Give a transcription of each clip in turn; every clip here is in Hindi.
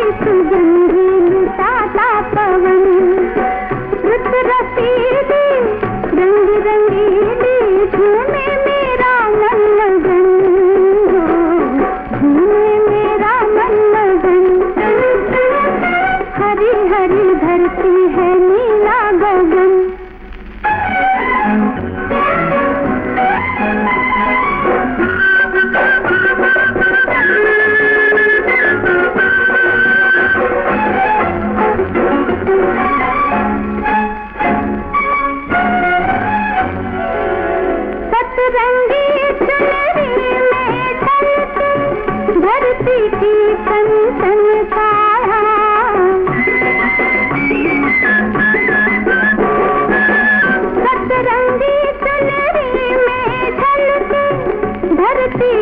सुगंधी पवन। रुत रसीली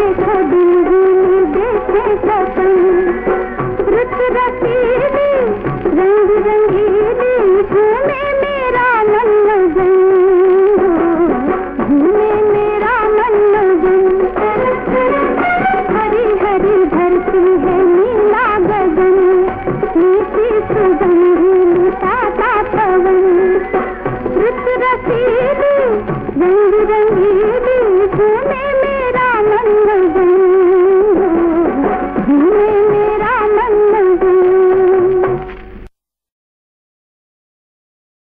देखा गुनगुन देखे सपन। रुत रखी